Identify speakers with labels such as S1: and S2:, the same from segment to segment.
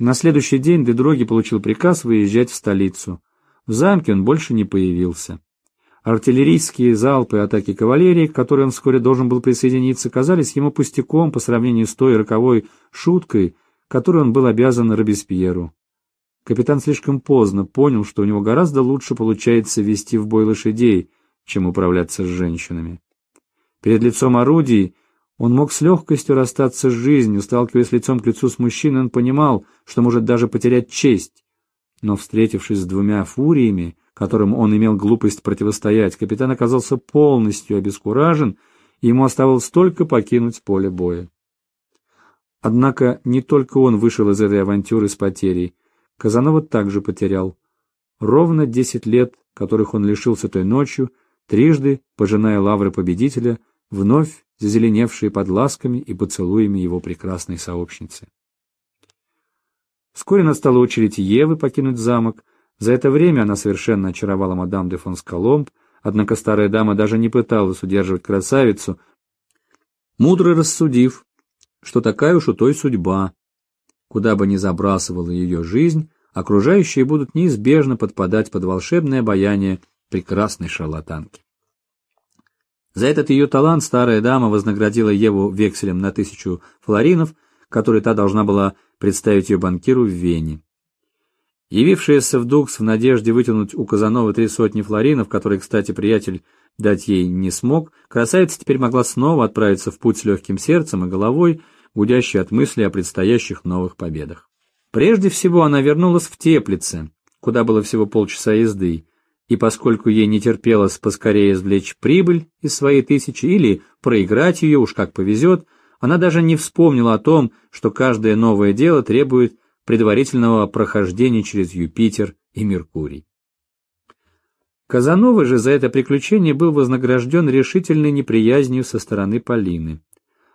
S1: На следующий день Дедроги получил приказ выезжать в столицу. В замке он больше не появился. Артиллерийские залпы атаки кавалерии, к которой он вскоре должен был присоединиться, казались ему пустяком по сравнению с той роковой шуткой, которую он был обязан Робеспьеру. Капитан слишком поздно понял, что у него гораздо лучше получается вести в бой лошадей, чем управляться с женщинами. Перед лицом орудий он мог с легкостью расстаться с жизнью, сталкиваясь лицом к лицу с мужчиной, он понимал, что может даже потерять честь. Но, встретившись с двумя фуриями, которым он имел глупость противостоять, капитан оказался полностью обескуражен, и ему оставалось только покинуть поле боя. Однако не только он вышел из этой авантюры с потерей. Казанова также потерял. Ровно десять лет, которых он лишился той ночью, трижды, пожиная лавры победителя, вновь зазеленевшие под ласками и поцелуями его прекрасной сообщницы. Вскоре настала очередь Евы покинуть замок, за это время она совершенно очаровала мадам де фон Скаломб, однако старая дама даже не пыталась удерживать красавицу, мудро рассудив, что такая уж у той судьба. Куда бы ни забрасывала ее жизнь, окружающие будут неизбежно подпадать под волшебное обаяние прекрасной шарлатанки. За этот ее талант старая дама вознаградила Еву векселем на тысячу флоринов, который та должна была представить ее банкиру в Вене. Явившаяся в Дукс в надежде вытянуть у Казанова три сотни флоринов, которые, кстати, приятель дать ей не смог, красавица теперь могла снова отправиться в путь с легким сердцем и головой, гудящей от мысли о предстоящих новых победах. Прежде всего она вернулась в Теплице, куда было всего полчаса езды, и поскольку ей не терпелось поскорее извлечь прибыль из своей тысячи или проиграть ее, уж как повезет, она даже не вспомнила о том, что каждое новое дело требует предварительного прохождения через Юпитер и Меркурий. Казанова же за это приключение был вознагражден решительной неприязнью со стороны Полины.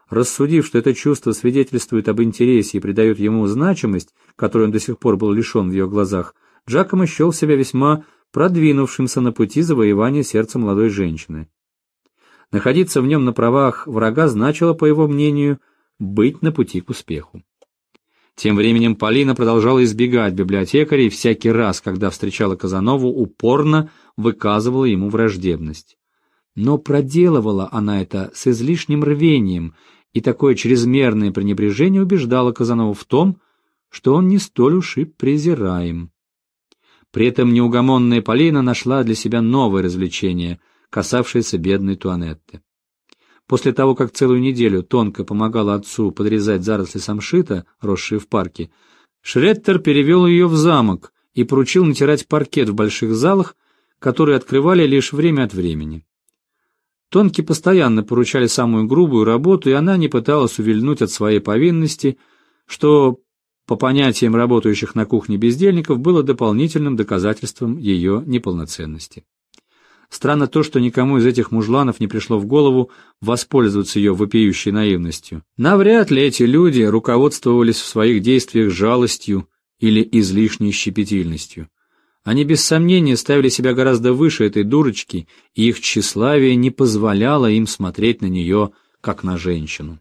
S1: Рассудив, что это чувство свидетельствует об интересе и придает ему значимость, которой он до сих пор был лишен в ее глазах, Джакомо счел себя весьма продвинувшимся на пути завоевания сердца молодой женщины. Находиться в нем на правах врага значило, по его мнению, быть на пути к успеху. Тем временем Полина продолжала избегать библиотекарей всякий раз, когда встречала Казанову, упорно выказывала ему враждебность. Но проделывала она это с излишним рвением, и такое чрезмерное пренебрежение убеждало Казанову в том, что он не столь уж и презираем. При этом неугомонная Полина нашла для себя новое развлечение, касавшееся бедной Туанетты. После того, как целую неделю тонко помогала отцу подрезать заросли самшита, росшие в парке, Шреттер перевел ее в замок и поручил натирать паркет в больших залах, которые открывали лишь время от времени. Тонки постоянно поручали самую грубую работу, и она не пыталась увильнуть от своей повинности, что, по понятиям работающих на кухне бездельников, было дополнительным доказательством ее неполноценности. Странно то, что никому из этих мужланов не пришло в голову воспользоваться ее вопиющей наивностью. Навряд ли эти люди руководствовались в своих действиях жалостью или излишней щепетильностью. Они без сомнения ставили себя гораздо выше этой дурочки, и их тщеславие не позволяло им смотреть на нее, как на женщину.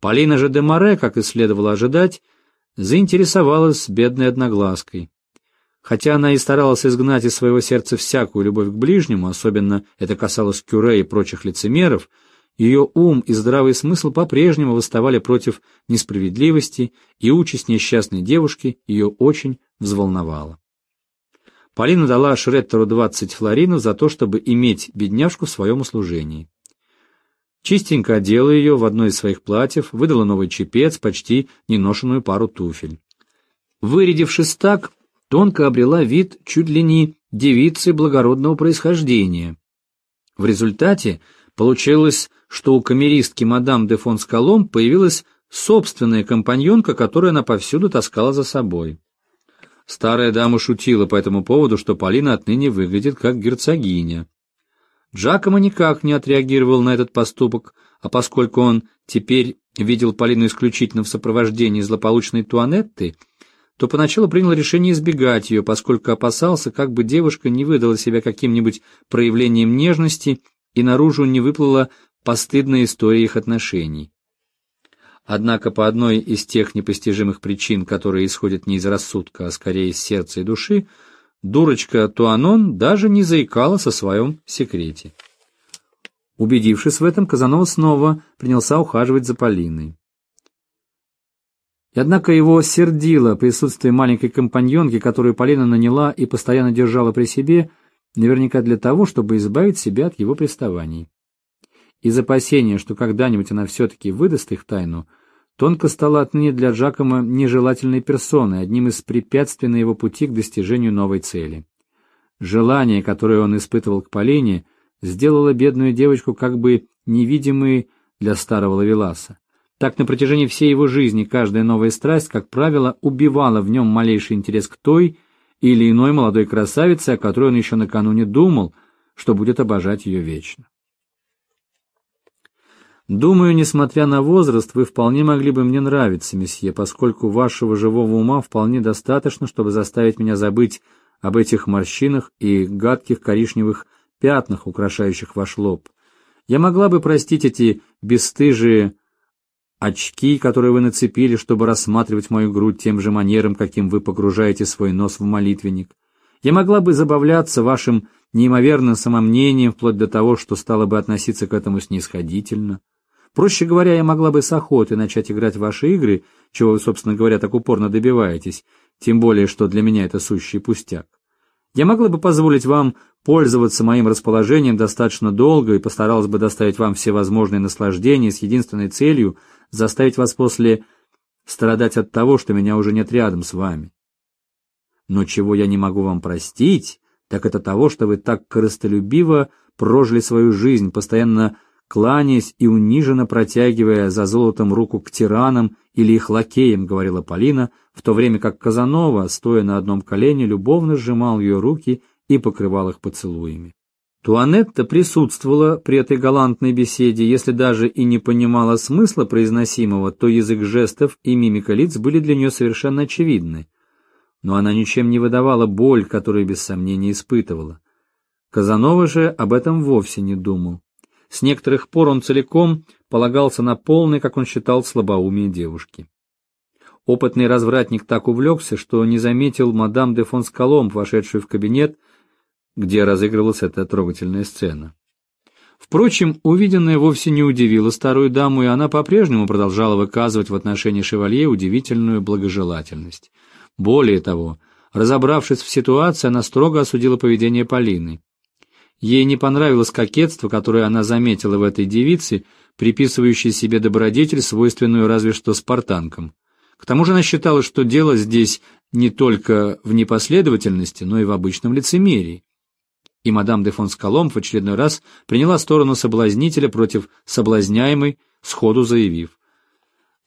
S1: Полина же де Море, как и следовало ожидать, заинтересовалась бедной одноглазкой. Хотя она и старалась изгнать из своего сердца всякую любовь к ближнему, особенно это касалось Кюре и прочих лицемеров, ее ум и здравый смысл по-прежнему восставали против несправедливости, и участь несчастной девушки ее очень взволновала. Полина дала Шреттеру двадцать флоринов за то, чтобы иметь бедняжку в своем услужении. Чистенько одела ее в одно из своих платьев, выдала новый чепец, почти неношенную пару туфель. Вырядившись так, тонко обрела вид чуть ли не девицы благородного происхождения. В результате получилось, что у камеристки мадам де фон Скалом появилась собственная компаньонка, которую она повсюду таскала за собой. Старая дама шутила по этому поводу, что Полина отныне выглядит как герцогиня. Джакомо никак не отреагировал на этот поступок, а поскольку он теперь видел Полину исключительно в сопровождении злополучной Туанетты, то поначалу принял решение избегать ее, поскольку опасался, как бы девушка не выдала себя каким-нибудь проявлением нежности и наружу не выплыла постыдная история их отношений. Однако по одной из тех непостижимых причин, которые исходят не из рассудка, а скорее из сердца и души, дурочка Туанон даже не заикалась о своем секрете. Убедившись в этом, Казанова снова принялся ухаживать за Полиной. И однако его сердило присутствие маленькой компаньонки, которую Полина наняла и постоянно держала при себе, наверняка для того, чтобы избавить себя от его приставаний. Из опасения, что когда-нибудь она все-таки выдаст их тайну, тонко стала отныне для Джакома нежелательной персоной, одним из препятствий на его пути к достижению новой цели. Желание, которое он испытывал к Полине, сделало бедную девочку как бы невидимой для старого Лавеласа. Так на протяжении всей его жизни каждая новая страсть, как правило, убивала в нем малейший интерес к той или иной молодой красавице, о которой он еще накануне думал, что будет обожать ее вечно. Думаю, несмотря на возраст, вы вполне могли бы мне нравиться, месье, поскольку вашего живого ума вполне достаточно, чтобы заставить меня забыть об этих морщинах и гадких коричневых пятнах, украшающих ваш лоб. Я могла бы простить эти бесстыжие очки, которые вы нацепили, чтобы рассматривать мою грудь тем же манером, каким вы погружаете свой нос в молитвенник. Я могла бы забавляться вашим неимоверным самомнением, вплоть до того, что стала бы относиться к этому снисходительно. Проще говоря, я могла бы с охотой начать играть в ваши игры, чего вы, собственно говоря, так упорно добиваетесь, тем более, что для меня это сущий пустяк. Я могла бы позволить вам пользоваться моим расположением достаточно долго и постаралась бы доставить вам все возможные наслаждения с единственной целью заставить вас после страдать от того, что меня уже нет рядом с вами. Но чего я не могу вам простить, так это того, что вы так корыстолюбиво прожили свою жизнь, постоянно кланяясь и униженно протягивая за золотом руку к тиранам или их лакеям, говорила Полина, в то время как Казанова, стоя на одном колене, любовно сжимал ее руки и покрывал их поцелуями. Туанетта присутствовала при этой галантной беседе, если даже и не понимала смысла произносимого, то язык жестов и мимика лиц были для нее совершенно очевидны. Но она ничем не выдавала боль, которую без сомнения испытывала. Казанова же об этом вовсе не думал. С некоторых пор он целиком полагался на полное, как он считал, слабоумие девушки. Опытный развратник так увлекся, что не заметил мадам де фон Скалом, вошедшую в кабинет, где разыгрывалась эта трогательная сцена. Впрочем, увиденное вовсе не удивило старую даму, и она по-прежнему продолжала выказывать в отношении шевалье удивительную благожелательность. Более того, разобравшись в ситуации, она строго осудила поведение Полины. Ей не понравилось кокетство, которое она заметила в этой девице, приписывающей себе добродетель, свойственную разве что спартанкам. К тому же она считала, что дело здесь не только в непоследовательности, но и в обычном лицемерии и мадам де фон Скалом в очередной раз приняла сторону соблазнителя против соблазняемой, сходу заявив.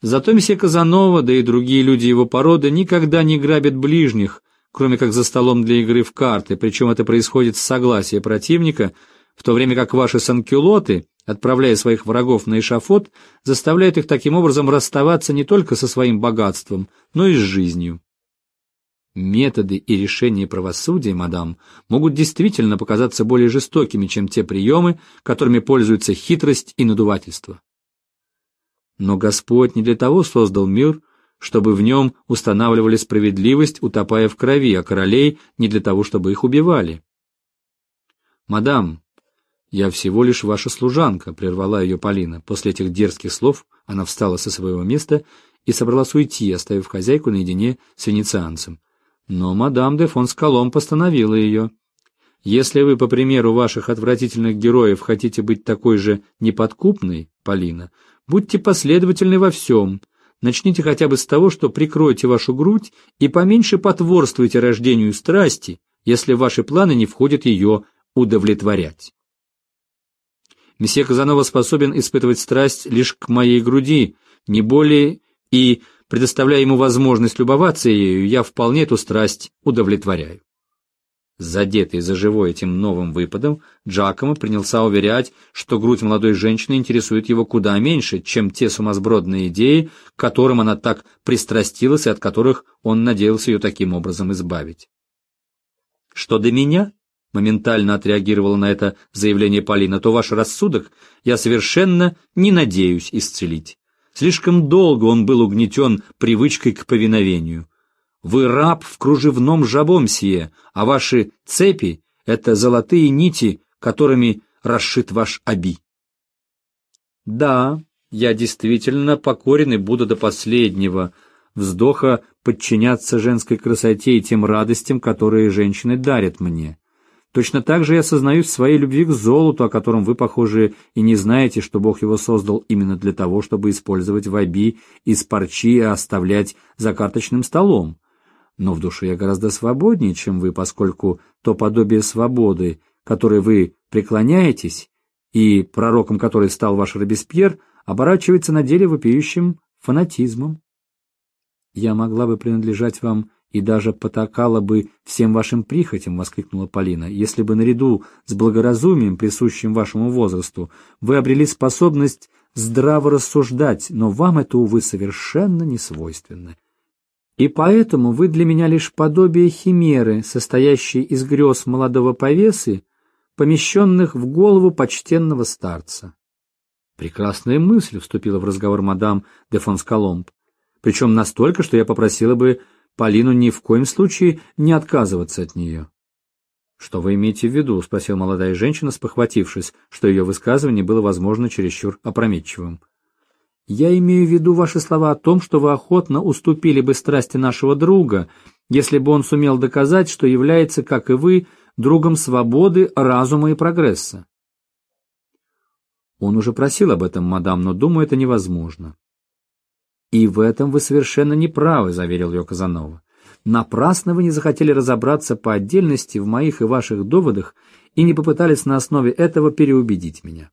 S1: Зато месье Казанова, да и другие люди его породы никогда не грабят ближних, кроме как за столом для игры в карты, причем это происходит с согласия противника, в то время как ваши санкюлоты, отправляя своих врагов на эшафот, заставляют их таким образом расставаться не только со своим богатством, но и с жизнью. Методы и решения правосудия, мадам, могут действительно показаться более жестокими, чем те приемы, которыми пользуются хитрость и надувательство. Но Господь не для того создал мир, чтобы в нем устанавливали справедливость, утопая в крови, а королей не для того, чтобы их убивали. «Мадам, я всего лишь ваша служанка», — прервала ее Полина. После этих дерзких слов она встала со своего места и собралась уйти, оставив хозяйку наедине с венецианцем. Но мадам де фон Скалом постановила ее. Если вы, по примеру ваших отвратительных героев, хотите быть такой же неподкупной, Полина, будьте последовательны во всем. Начните хотя бы с того, что прикройте вашу грудь и поменьше потворствуйте рождению страсти, если ваши планы не входит ее удовлетворять. Месье Казанова способен испытывать страсть лишь к моей груди, не более и Предоставляя ему возможность любоваться ею, я вполне эту страсть удовлетворяю. Задетый за живой этим новым выпадом, Джакомо принялся уверять, что грудь молодой женщины интересует его куда меньше, чем те сумасбродные идеи, к которым она так пристрастилась и от которых он надеялся ее таким образом избавить. «Что до меня?» — моментально отреагировала на это заявление Полина, — то ваш рассудок я совершенно не надеюсь исцелить. Слишком долго он был угнетен привычкой к повиновению. Вы раб в кружевном жабом а ваши цепи — это золотые нити, которыми расшит ваш оби. Да, я действительно покорен и буду до последнего вздоха подчиняться женской красоте и тем радостям, которые женщины дарят мне. Точно так же я сознаюсь в своей любви к золоту, о котором вы, похоже, и не знаете, что Бог его создал именно для того, чтобы использовать в оби из парчи и оставлять за карточным столом. Но в душе я гораздо свободнее, чем вы, поскольку то подобие свободы, которой вы преклоняетесь, и пророком которой стал ваш Робеспьер, оборачивается на деле вопиющим фанатизмом. Я могла бы принадлежать вам и даже потакала бы всем вашим прихотям, — воскликнула Полина, — если бы наряду с благоразумием, присущим вашему возрасту, вы обрели способность здраво рассуждать, но вам это, увы, совершенно не свойственно. И поэтому вы для меня лишь подобие химеры, состоящей из грез молодого повесы, помещенных в голову почтенного старца. Прекрасная мысль вступила в разговор мадам де Фонскаломб, причем настолько, что я попросила бы Полину ни в коем случае не отказываться от нее. «Что вы имеете в виду?» — спросила молодая женщина, спохватившись, что ее высказывание было, возможно, чересчур опрометчивым. «Я имею в виду ваши слова о том, что вы охотно уступили бы страсти нашего друга, если бы он сумел доказать, что является, как и вы, другом свободы, разума и прогресса». Он уже просил об этом, мадам, но, думаю, это невозможно. «И в этом вы совершенно не правы», — заверил ее Казанова. «Напрасно вы не захотели разобраться по отдельности в моих и ваших доводах и не попытались на основе этого переубедить меня.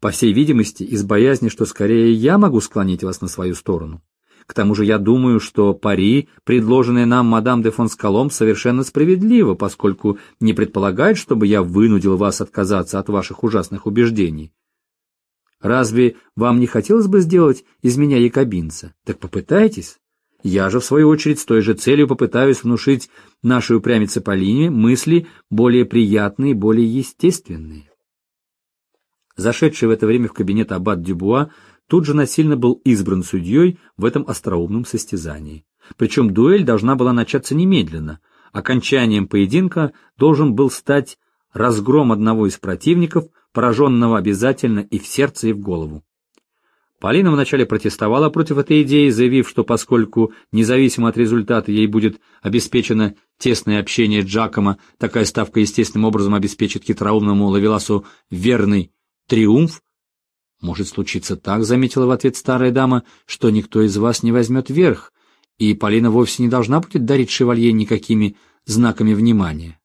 S1: По всей видимости, из боязни, что скорее я могу склонить вас на свою сторону. К тому же я думаю, что пари, предложенное нам мадам де фон Скалом, совершенно справедливо, поскольку не предполагает, чтобы я вынудил вас отказаться от ваших ужасных убеждений. Разве вам не хотелось бы сделать из меня якобинца? Так попытайтесь. Я же, в свою очередь, с той же целью попытаюсь внушить нашей упрямице Полине мысли более приятные, более естественные. Зашедший в это время в кабинет аббат Дюбуа тут же насильно был избран судьей в этом остроумном состязании. Причем дуэль должна была начаться немедленно. Окончанием поединка должен был стать разгром одного из противников, пораженного обязательно и в сердце, и в голову. Полина вначале протестовала против этой идеи, заявив, что поскольку независимо от результата ей будет обеспечено тесное общение Джакома, такая ставка естественным образом обеспечит хитроумному Лавеласу верный триумф. Может случиться так, заметила в ответ старая дама, что никто из вас не возьмет верх, и Полина вовсе не должна будет дарить шевалье никакими знаками внимания.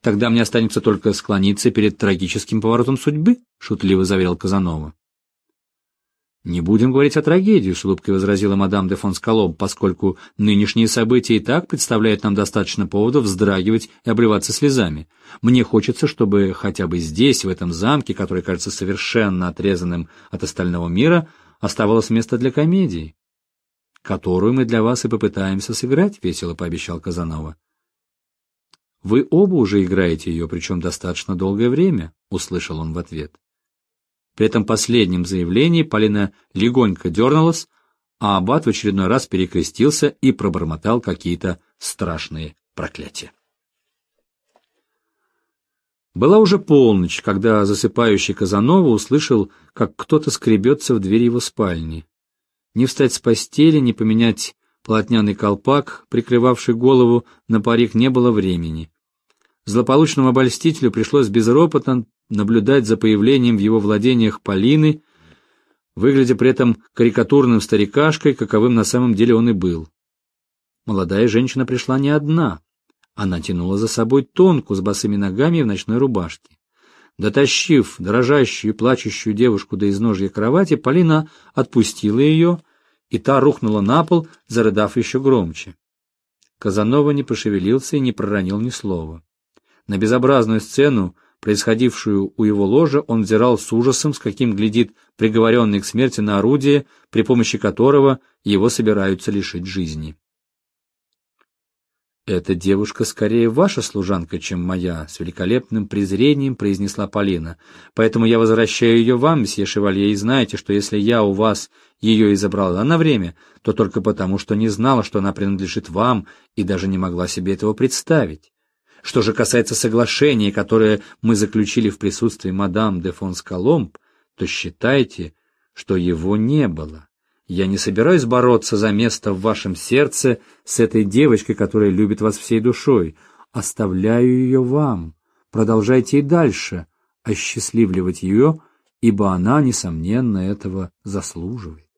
S1: Тогда мне останется только склониться перед трагическим поворотом судьбы, шутливо заверил Казанова. Не будем говорить о трагедии, с улыбкой возразила мадам де фон Скалом, поскольку нынешние события и так представляют нам достаточно поводов вздрагивать и обливаться слезами. Мне хочется, чтобы хотя бы здесь, в этом замке, который кажется совершенно отрезанным от остального мира, оставалось место для комедии, которую мы для вас и попытаемся сыграть, весело пообещал Казанова. Вы оба уже играете ее, причем достаточно долгое время, услышал он в ответ. При этом последнем заявлении Полина легонько дернулась, а аббат в очередной раз перекрестился и пробормотал какие-то страшные проклятия. Была уже полночь, когда засыпающий Казанова услышал, как кто-то скребется в дверь его спальни. Не встать с постели, не поменять полотняный колпак, прикрывавший голову, на парик не было времени. Злополучному обольстителю пришлось безропотно наблюдать за появлением в его владениях Полины, выглядя при этом карикатурным старикашкой, каковым на самом деле он и был. Молодая женщина пришла не одна. Она тянула за собой тонку с босыми ногами в ночной рубашке. Дотащив дрожащую и плачущую девушку до изножья кровати, Полина отпустила ее, и та рухнула на пол, зарыдав еще громче. Казанова не пошевелился и не проронил ни слова. На безобразную сцену, происходившую у его ложа, он взирал с ужасом, с каким глядит приговоренный к смерти на орудие, при помощи которого его собираются лишить жизни. «Эта девушка скорее ваша служанка, чем моя», — с великолепным презрением произнесла Полина. «Поэтому я возвращаю ее вам, месье Шевалье, и знаете, что если я у вас ее и забрала на время, то только потому, что не знала, что она принадлежит вам, и даже не могла себе этого представить. Что же касается соглашения, которое мы заключили в присутствии мадам де фон Скаломб, то считайте, что его не было. Я не собираюсь бороться за место в вашем сердце с этой девочкой, которая любит вас всей душой. Оставляю ее вам. Продолжайте и дальше осчастливливать ее, ибо она, несомненно, этого заслуживает.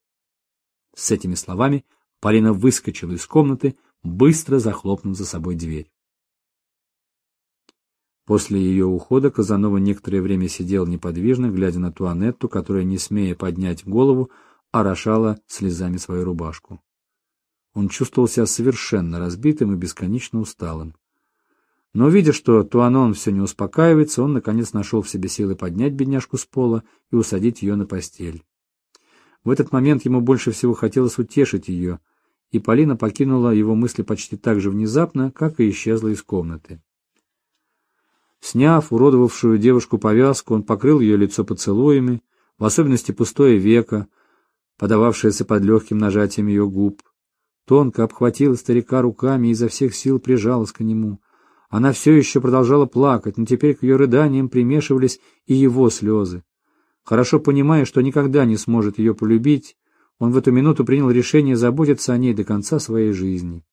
S1: С этими словами Полина выскочила из комнаты, быстро захлопнув за собой дверь. После ее ухода Казанова некоторое время сидел неподвижно, глядя на Туанетту, которая, не смея поднять голову, орошала слезами свою рубашку. Он чувствовал себя совершенно разбитым и бесконечно усталым. Но, видя, что Туанон все не успокаивается, он, наконец, нашел в себе силы поднять бедняжку с пола и усадить ее на постель. В этот момент ему больше всего хотелось утешить ее, и Полина покинула его мысли почти так же внезапно, как и исчезла из комнаты. Сняв уродовавшую девушку повязку, он покрыл ее лицо поцелуями, в особенности пустое веко, подававшаяся под легким нажатием ее губ. Тонко обхватила старика руками и изо всех сил прижалась к нему. Она все еще продолжала плакать, но теперь к ее рыданиям примешивались и его слезы. Хорошо понимая, что никогда не сможет ее полюбить, он в эту минуту принял решение заботиться о ней до конца своей жизни.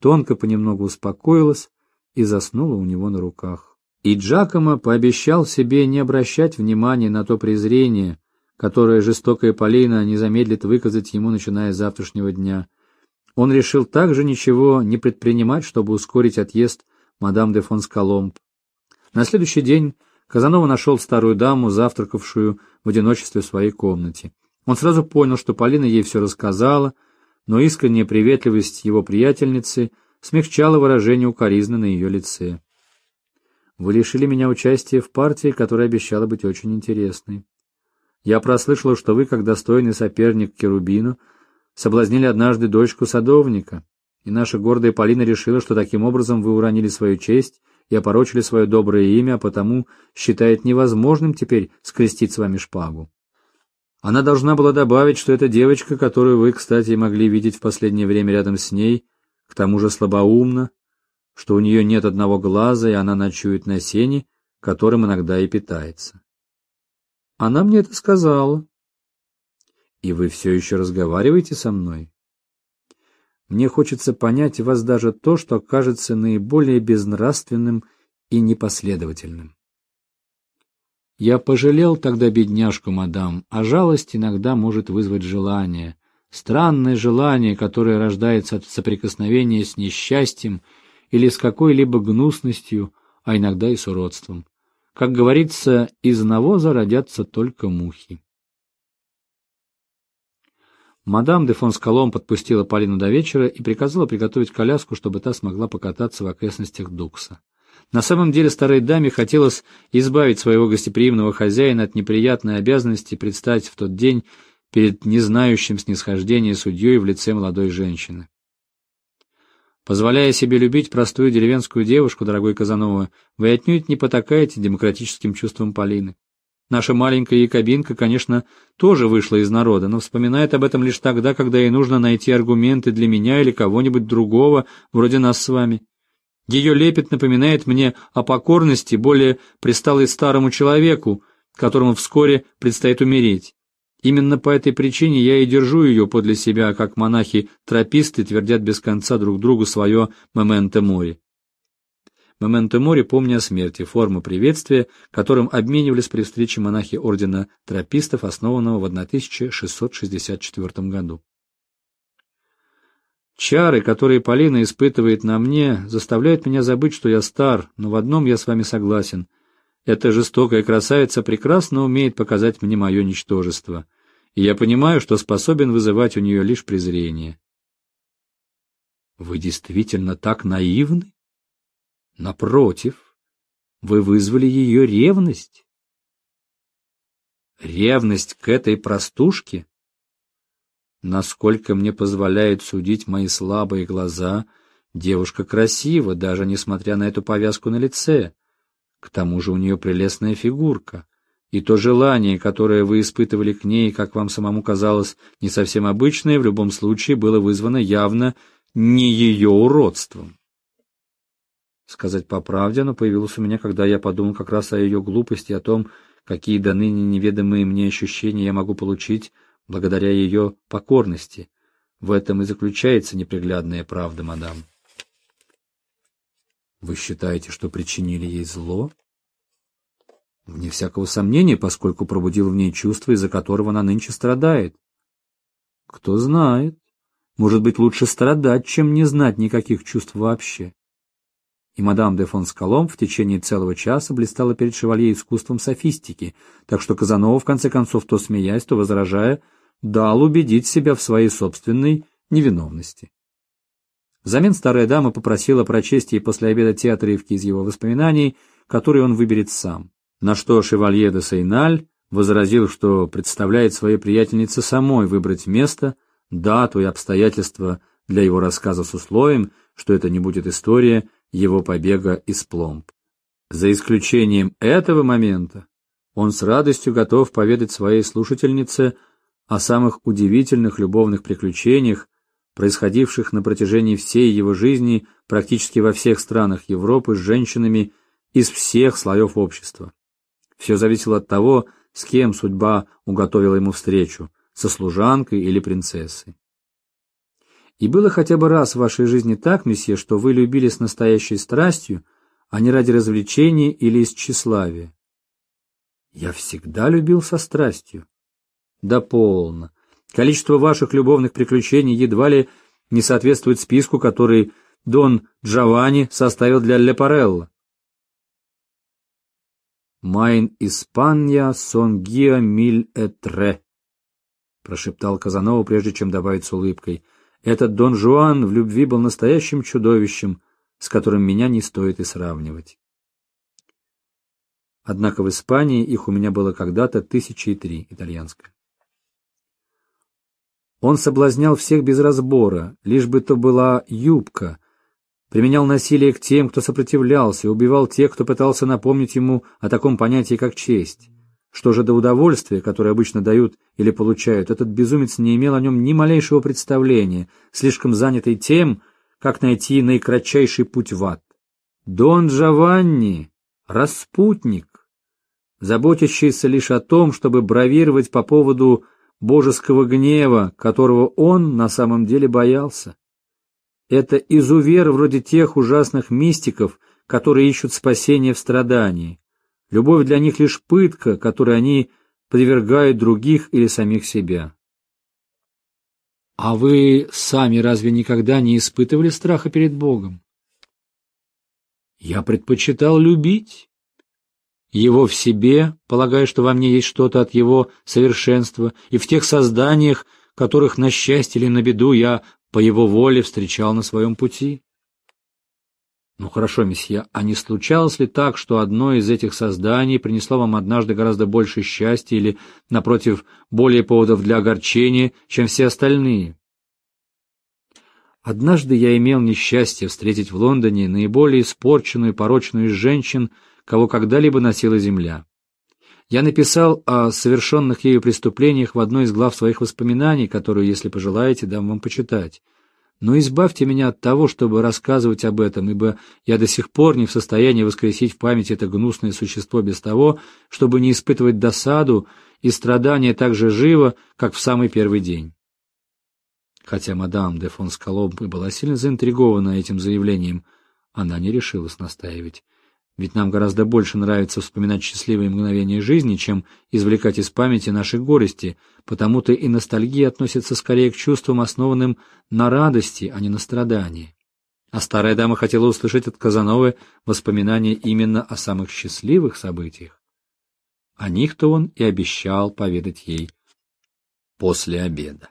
S1: Тонко понемногу успокоилась и заснула у него на руках. И Джакомо пообещал себе не обращать внимания на то презрение, которое жестокая Полина не замедлит выказать ему, начиная с завтрашнего дня. Он решил также ничего не предпринимать, чтобы ускорить отъезд мадам де фон Скаломб. На следующий день Казанова нашел старую даму, завтракавшую в одиночестве в своей комнате. Он сразу понял, что Полина ей все рассказала, но искренняя приветливость его приятельницы смягчала выражение укоризны на ее лице. «Вы лишили меня участия в партии, которая обещала быть очень интересной. Я прослышала, что вы, как достойный соперник Керубину, соблазнили однажды дочку садовника, и наша гордая Полина решила, что таким образом вы уронили свою честь и опорочили свое доброе имя, а потому считает невозможным теперь скрестить с вами шпагу. Она должна была добавить, что эта девочка, которую вы, кстати, могли видеть в последнее время рядом с ней, к тому же слабоумна, что у нее нет одного глаза, и она ночует на сене, которым иногда и питается. Она мне это сказала. И вы все еще разговариваете со мной? Мне хочется понять вас даже то, что кажется наиболее безнравственным и непоследовательным. Я пожалел тогда бедняжку, мадам, а жалость иногда может вызвать желание, странное желание, которое рождается от соприкосновения с несчастьем или с какой-либо гнусностью, а иногда и с уродством. Как говорится, из навоза родятся только мухи. Мадам де фон Скалом подпустила Полину до вечера и приказала приготовить коляску, чтобы та смогла покататься в окрестностях Дукса. На самом деле старой даме хотелось избавить своего гостеприимного хозяина от неприятной обязанности предстать в тот день перед незнающим снисхождения судьей в лице молодой женщины. Позволяя себе любить простую деревенскую девушку, дорогой Казанова, вы отнюдь не потакаете демократическим чувствам Полины. Наша маленькая якобинка, конечно, тоже вышла из народа, но вспоминает об этом лишь тогда, когда ей нужно найти аргументы для меня или кого-нибудь другого, вроде нас с вами. Ее лепет напоминает мне о покорности, более присталой старому человеку, которому вскоре предстоит умереть. Именно по этой причине я и держу ее подле себя, как монахи-трописты твердят без конца друг другу свое «мементо мори». «Мементо мори» помня о смерти, форма приветствия, которым обменивались при встрече монахи ордена тропистов, основанного в 1664 году. Чары, которые Полина испытывает на мне, заставляют меня забыть, что я стар, но в одном я с вами согласен. Эта жестокая красавица прекрасно умеет показать мне мое ничтожество и я понимаю, что способен вызывать у нее лишь презрение. Вы действительно так наивны? Напротив, вы вызвали ее ревность. Ревность к этой простушке? Насколько мне позволяет судить мои слабые глаза, Девушка красива, даже несмотря на эту повязку на лице. К тому же у нее прелестная фигурка. И то желание, которое вы испытывали к ней, как вам самому казалось, не совсем обычное, в любом случае было вызвано явно не ее уродством. Сказать по правде, оно появилось у меня, когда я подумал как раз о ее глупости, о том, какие до ныне неведомые мне ощущения я могу получить благодаря ее покорности. В этом и заключается неприглядная правда, мадам. Вы считаете, что причинили ей зло? Вне всякого сомнения, поскольку пробудил в ней чувство, из-за которого она нынче страдает. Кто знает. Может быть, лучше страдать, чем не знать никаких чувств вообще. И мадам де фон Скалом в течение целого часа блистала перед шевалье искусством софистики, так что Казанова, в конце концов, то смеясь, то возражая, дал убедить себя в своей собственной невиновности. Взамен старая дама попросила прочесть ей после обеда те отрывки из его воспоминаний, которые он выберет сам. На что шевалье де Сейналь возразил, что представляет своей приятельнице самой выбрать место, дату и обстоятельства для его рассказа с условием, что это не будет история его побега из Пломб. За исключением этого момента он с радостью готов поведать своей слушательнице о самых удивительных любовных приключениях, происходивших на протяжении всей его жизни практически во всех странах Европы с женщинами из всех слоев общества. Все зависело от того, с кем судьба уготовила ему встречу, со служанкой или принцессой. И было хотя бы раз в вашей жизни так, месье, что вы любили с настоящей страстью, а не ради развлечения или из тщеславия? Я всегда любил со страстью. Да полно. Количество ваших любовных приключений едва ли не соответствует списку, который Дон Джованни составил для Лепарелла. «Майн Испанья сон гиа миль этре», — прошептал Казанова, прежде чем добавить с улыбкой. «Этот Дон Жуан в любви был настоящим чудовищем, с которым меня не стоит и сравнивать». Однако в Испании их у меня было когда-то тысячи и три, итальянское. Он соблазнял всех без разбора, лишь бы то была юбка, применял насилие к тем, кто сопротивлялся, убивал тех, кто пытался напомнить ему о таком понятии, как честь. Что же до удовольствия, которое обычно дают или получают, этот безумец не имел о нем ни малейшего представления, слишком занятый тем, как найти наикратчайший путь в ад. Дон Джованни — распутник, заботящийся лишь о том, чтобы бравировать по поводу божеского гнева, которого он на самом деле боялся. Это изувер вроде тех ужасных мистиков, которые ищут спасения в страдании. Любовь для них лишь пытка, которой они подвергают других или самих себя. А вы сами разве никогда не испытывали страха перед Богом? Я предпочитал любить его в себе, полагая, что во мне есть что-то от его совершенства, и в тех созданиях, которых на счастье или на беду я по его воле встречал на своем пути. Ну хорошо, месье, а не случалось ли так, что одно из этих созданий принесло вам однажды гораздо больше счастья или, напротив, более поводов для огорчения, чем все остальные? Однажды я имел несчастье встретить в Лондоне наиболее испорченную и порочную из женщин, кого когда-либо носила земля. Я написал о совершенных ею преступлениях в одной из глав своих воспоминаний, которую, если пожелаете, дам вам почитать. Но избавьте меня от того, чтобы рассказывать об этом, ибо я до сих пор не в состоянии воскресить в памяти это гнусное существо без того, чтобы не испытывать досаду и страдания так же живо, как в самый первый день. Хотя мадам де фон Скаломб была сильно заинтригована этим заявлением, она не решилась настаивать. Ведь нам гораздо больше нравится вспоминать счастливые мгновения жизни, чем извлекать из памяти наши горести, потому-то и ностальгия относится скорее к чувствам, основанным на радости, а не на страдании. А старая дама хотела услышать от Казановы воспоминания именно о самых счастливых событиях. О них-то он и обещал поведать ей после обеда.